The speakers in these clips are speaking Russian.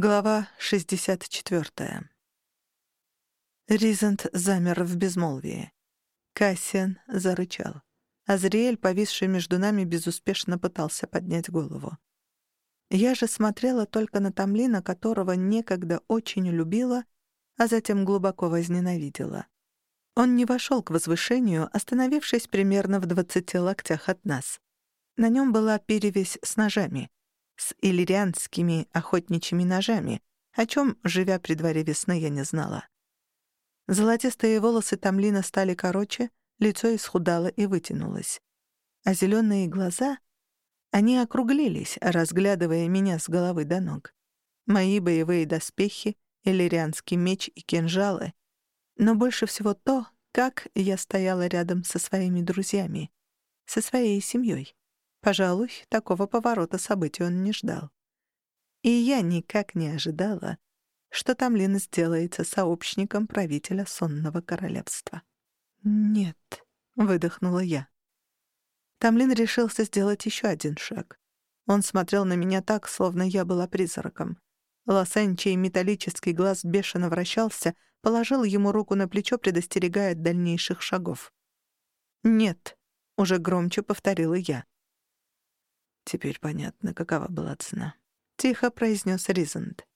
Глава 64. Ризент замер в безмолвии. Кассиан зарычал. Азриэль, повисший между нами, безуспешно пытался поднять голову. Я же смотрела только на Тамлина, которого некогда очень любила, а затем глубоко возненавидела. Он не вошел к возвышению, остановившись примерно в двадцати локтях от нас. На нем была перевесь с ножами с иллирианскими охотничьими ножами, о чем, живя при дворе весны, я не знала. Золотистые волосы Тамлина стали короче, лицо исхудало и вытянулось. А зеленые глаза, они округлились, разглядывая меня с головы до ног. Мои боевые доспехи, иллирианский меч и кинжалы. Но больше всего то, как я стояла рядом со своими друзьями, со своей семьей. Пожалуй, такого поворота событий он не ждал. И я никак не ожидала, что Тамлин сделается сообщником правителя сонного королевства. «Нет», — выдохнула я. Тамлин решился сделать еще один шаг. Он смотрел на меня так, словно я была призраком. Лосань, чей металлический глаз бешено вращался, положил ему руку на плечо, предостерегая от дальнейших шагов. «Нет», — уже громче повторила я. Теперь понятно, какова была цена. Тихо произнес Ризент.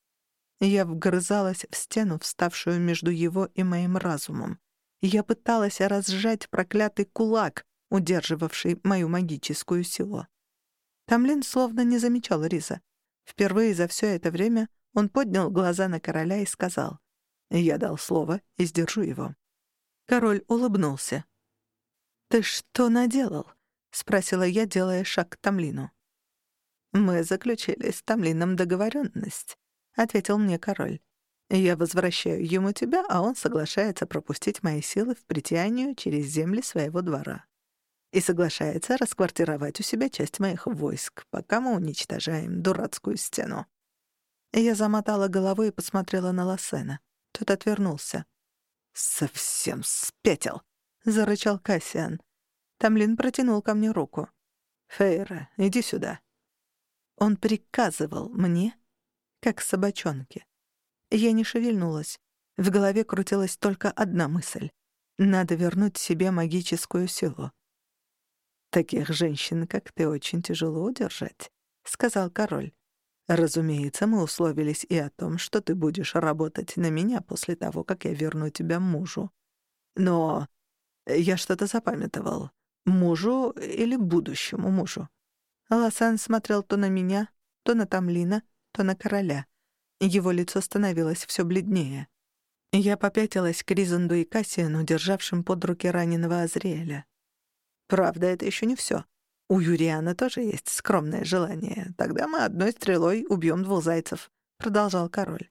Я вгрызалась в стену, вставшую между его и моим разумом. Я пыталась разжать проклятый кулак, удерживавший мою магическую силу. Тамлин словно не замечал Риза. Впервые за все это время он поднял глаза на короля и сказал, «Я дал слово и сдержу его». Король улыбнулся. «Ты что наделал?» — спросила я, делая шаг к Тамлину. «Мы заключили с Тамлином договоренность», — ответил мне король. «Я возвращаю ему тебя, а он соглашается пропустить мои силы в притянию через земли своего двора. И соглашается расквартировать у себя часть моих войск, пока мы уничтожаем дурацкую стену». Я замотала головой и посмотрела на Лассена. Тот отвернулся. «Совсем спятил», — зарычал Кассиан. Тамлин протянул ко мне руку. «Фейра, иди сюда». Он приказывал мне, как собачонке. Я не шевельнулась. В голове крутилась только одна мысль. Надо вернуть себе магическую силу. «Таких женщин, как ты, очень тяжело удержать», — сказал король. «Разумеется, мы условились и о том, что ты будешь работать на меня после того, как я верну тебя мужу. Но я что-то запамятовал. Мужу или будущему мужу?» Ласан смотрел то на меня, то на Тамлина, то на короля. Его лицо становилось все бледнее. Я попятилась к Ризанду и Кассиану, державшим под руки раненого Азриэля. Правда, это еще не все. У Юриана тоже есть скромное желание. Тогда мы одной стрелой убьем двух зайцев, продолжал король.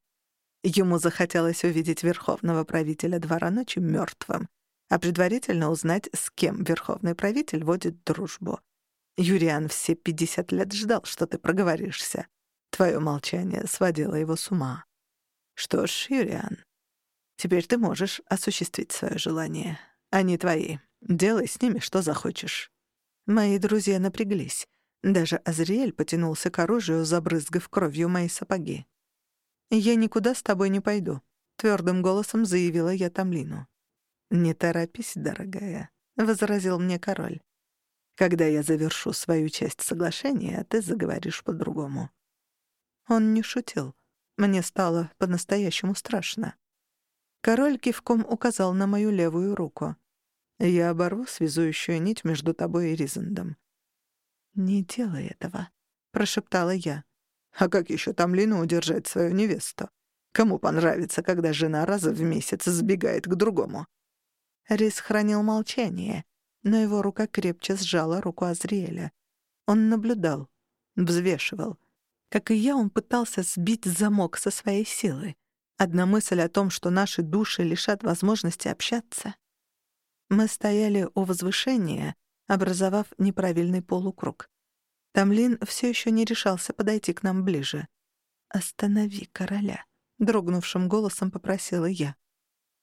Ему захотелось увидеть верховного правителя двора ночи мертвым, а предварительно узнать, с кем верховный правитель водит дружбу. Юриан все пятьдесят лет ждал, что ты проговоришься. Твое молчание сводило его с ума. Что ж, Юриан, теперь ты можешь осуществить свое желание. Они твои. Делай с ними, что захочешь. Мои друзья напряглись. Даже Азриэль потянулся к оружию, забрызгав кровью мои сапоги. «Я никуда с тобой не пойду», — твердым голосом заявила я Тамлину. «Не торопись, дорогая», — возразил мне король. Когда я завершу свою часть соглашения, ты заговоришь по-другому». Он не шутил. Мне стало по-настоящему страшно. Король кивком указал на мою левую руку. «Я оборву связующую нить между тобой и Ризендом». «Не делай этого», — прошептала я. «А как еще Тамлину удержать свою невесту? Кому понравится, когда жена раза в месяц сбегает к другому?» Рис хранил молчание, но его рука крепче сжала руку Азриэля. Он наблюдал, взвешивал. Как и я, он пытался сбить замок со своей силы. Одна мысль о том, что наши души лишат возможности общаться. Мы стояли у возвышения, образовав неправильный полукруг. Тамлин все еще не решался подойти к нам ближе. «Останови короля», — дрогнувшим голосом попросила я.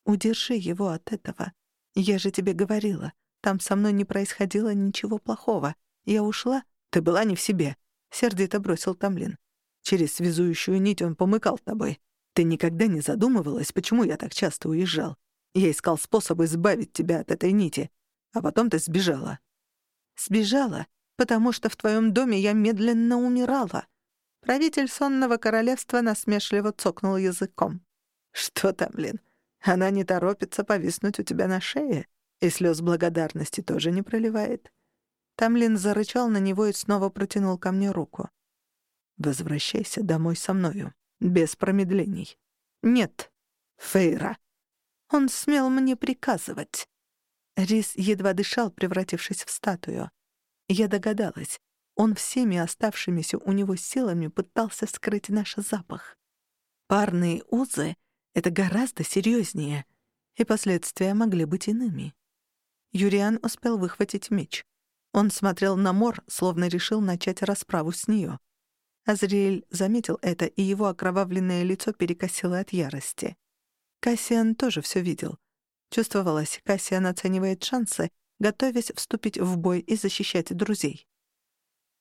«Удержи его от этого. Я же тебе говорила, там со мной не происходило ничего плохого. Я ушла, ты была не в себе», — сердито бросил Тамлин. Через связующую нить он помыкал тобой. Ты никогда не задумывалась, почему я так часто уезжал. Я искал способ избавить тебя от этой нити, а потом ты сбежала». «Сбежала, потому что в твоем доме я медленно умирала». Правитель сонного королевства насмешливо цокнул языком. «Что там, Лин? Она не торопится повиснуть у тебя на шее, и слез благодарности тоже не проливает». Тамлин зарычал на него и снова протянул ко мне руку. «Возвращайся домой со мною, без промедлений». «Нет, Фейра». Он смел мне приказывать. Рис едва дышал, превратившись в статую. Я догадалась. Он всеми оставшимися у него силами пытался скрыть наш запах. Парные узы — это гораздо серьезнее, и последствия могли быть иными. Юриан успел выхватить меч. Он смотрел на Мор, словно решил начать расправу с нее. Азриэль заметил это, и его окровавленное лицо перекосило от ярости. Кассиан тоже все видел. Чувствовалось, Кассиан оценивает шансы, готовясь вступить в бой и защищать друзей.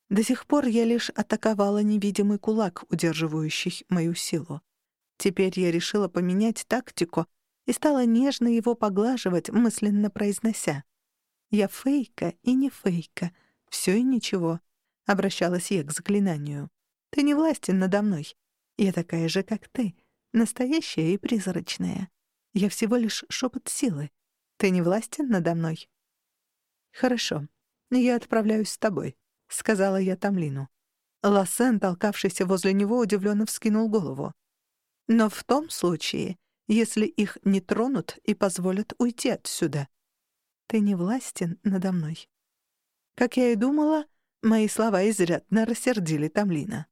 До сих пор я лишь атаковала невидимый кулак, удерживающий мою силу. Теперь я решила поменять тактику и стала нежно его поглаживать, мысленно произнося. «Я фейка и не фейка. Все и ничего», — обращалась я к заклинанию. «Ты не властен надо мной. Я такая же, как ты, настоящая и призрачная. Я всего лишь шепот силы. Ты не властен надо мной?» «Хорошо, я отправляюсь с тобой», — сказала я Тамлину. Лассен, толкавшийся возле него, удивленно вскинул голову. «Но в том случае, если их не тронут и позволят уйти отсюда. Ты не властен надо мной». Как я и думала, мои слова изрядно рассердили Тамлина.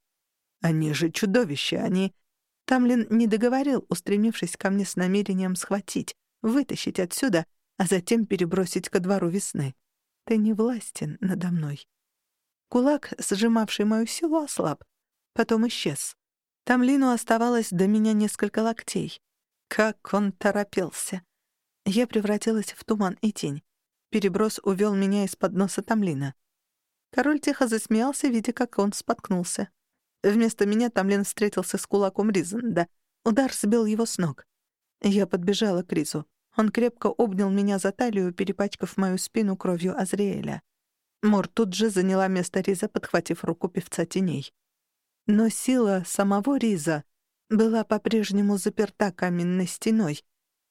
«Они же чудовища, они...» Тамлин не договорил, устремившись ко мне с намерением схватить, вытащить отсюда, а затем перебросить ко двору весны. Ты не властен надо мной. Кулак, сжимавший мою силу, ослаб. Потом исчез. Тамлину оставалось до меня несколько локтей. Как он торопился. Я превратилась в туман и тень. Переброс увел меня из-под носа Тамлина. Король тихо засмеялся, видя, как он споткнулся. Вместо меня Тамлин встретился с кулаком Ризанда. Удар сбил его с ног. Я подбежала к Ризу. Он крепко обнял меня за талию, перепачкав мою спину кровью Азриэля. Мор тут же заняла место Риза, подхватив руку певца теней. Но сила самого Риза была по-прежнему заперта каменной стеной,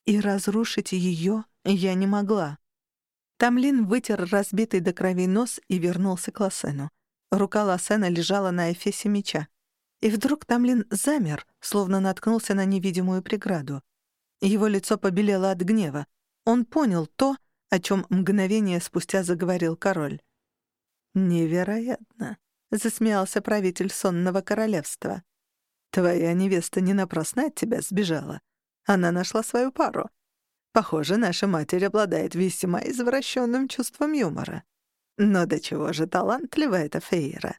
и разрушить ее я не могла. Тамлин вытер разбитый до крови нос и вернулся к Лосену. Рука Лосена лежала на эфесе меча. И вдруг Тамлин замер, словно наткнулся на невидимую преграду. Его лицо побелело от гнева. Он понял то, о чем мгновение спустя заговорил король. «Невероятно!» — засмеялся правитель сонного королевства. «Твоя невеста не напрасно от тебя сбежала. Она нашла свою пару. Похоже, наша матерь обладает весьма извращенным чувством юмора. Но до чего же талантлива эта Фейра?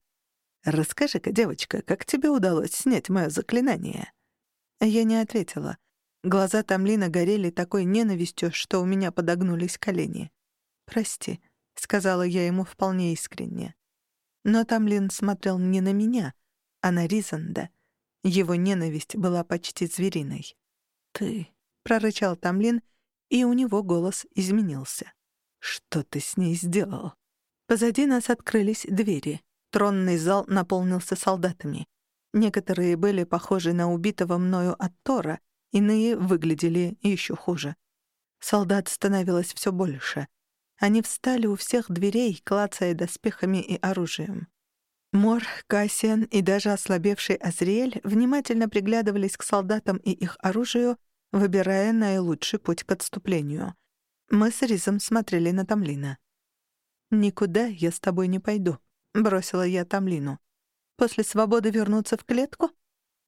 Расскажи-ка, девочка, как тебе удалось снять мое заклинание?» Я не ответила. Глаза Тамлина горели такой ненавистью, что у меня подогнулись колени. «Прости», — сказала я ему вполне искренне. Но Тамлин смотрел не на меня, а на Ризанда. Его ненависть была почти звериной. «Ты», — прорычал Тамлин, и у него голос изменился. «Что ты с ней сделал?» Позади нас открылись двери. Тронный зал наполнился солдатами. Некоторые были похожи на убитого мною от Тора, Иные выглядели еще хуже. Солдат становилось все больше. Они встали у всех дверей, клацая доспехами и оружием. Мор, Кассиан и даже ослабевший Азриэль внимательно приглядывались к солдатам и их оружию, выбирая наилучший путь к отступлению. Мы с Ризом смотрели на Тамлина. «Никуда я с тобой не пойду», — бросила я Тамлину. «После свободы вернуться в клетку?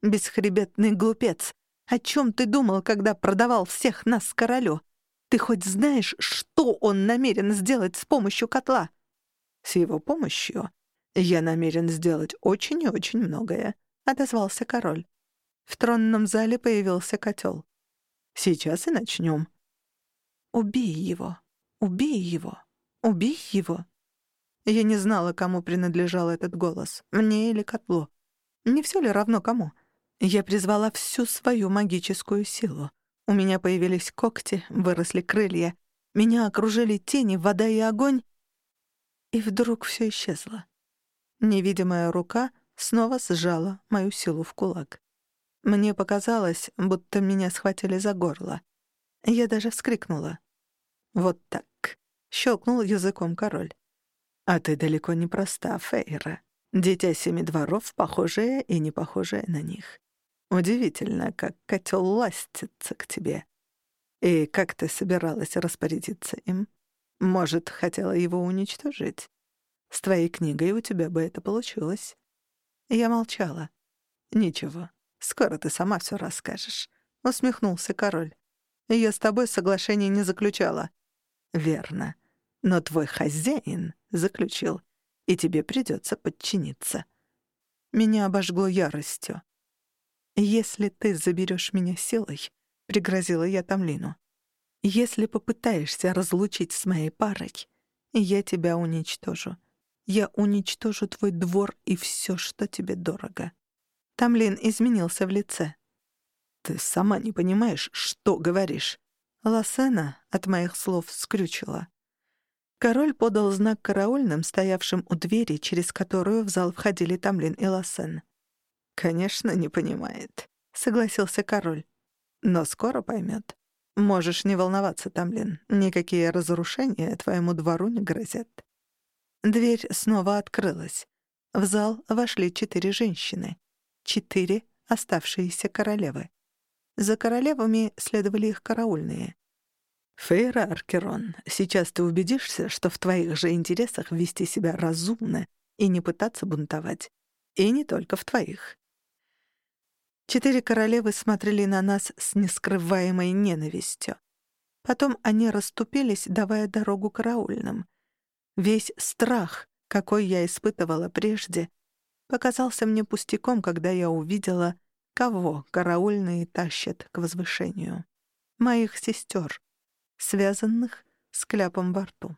Бесхребетный глупец! О чем ты думал, когда продавал всех нас королю? Ты хоть знаешь, что он намерен сделать с помощью котла? С его помощью я намерен сделать очень и очень многое, отозвался король. В тронном зале появился котел. Сейчас и начнем. Убей его, убей его, убей его. Я не знала, кому принадлежал этот голос, мне или котлу. Не все ли равно кому? Я призвала всю свою магическую силу. У меня появились когти, выросли крылья. Меня окружили тени, вода и огонь. И вдруг все исчезло. Невидимая рука снова сжала мою силу в кулак. Мне показалось, будто меня схватили за горло. Я даже вскрикнула. «Вот так!» — щелкнул языком король. «А ты далеко не проста, Фейра. Дитя семи дворов, похожее и не похожее на них. Удивительно, как котел ластится к тебе. И как ты собиралась распорядиться им? Может, хотела его уничтожить? С твоей книгой у тебя бы это получилось». Я молчала. «Ничего, скоро ты сама все расскажешь», — усмехнулся король. «Я с тобой соглашение не заключала». «Верно. Но твой хозяин заключил, и тебе придется подчиниться». Меня обожгло яростью. «Если ты заберешь меня силой», — пригрозила я Тамлину, «если попытаешься разлучить с моей парой, я тебя уничтожу. Я уничтожу твой двор и все, что тебе дорого». Тамлин изменился в лице. «Ты сама не понимаешь, что говоришь». Лосена от моих слов скрючила. Король подал знак караульным, стоявшим у двери, через которую в зал входили Тамлин и Лосен. «Конечно, не понимает», — согласился король. «Но скоро поймет. Можешь не волноваться, Тамлин. Никакие разрушения твоему двору не грозят». Дверь снова открылась. В зал вошли четыре женщины. Четыре оставшиеся королевы. За королевами следовали их караульные. «Фейра Аркерон, сейчас ты убедишься, что в твоих же интересах вести себя разумно и не пытаться бунтовать. И не только в твоих. Четыре королевы смотрели на нас с нескрываемой ненавистью. Потом они расступились, давая дорогу караульным. Весь страх, какой я испытывала прежде, показался мне пустяком, когда я увидела, кого караульные тащат к возвышению. Моих сестер, связанных с кляпом во рту.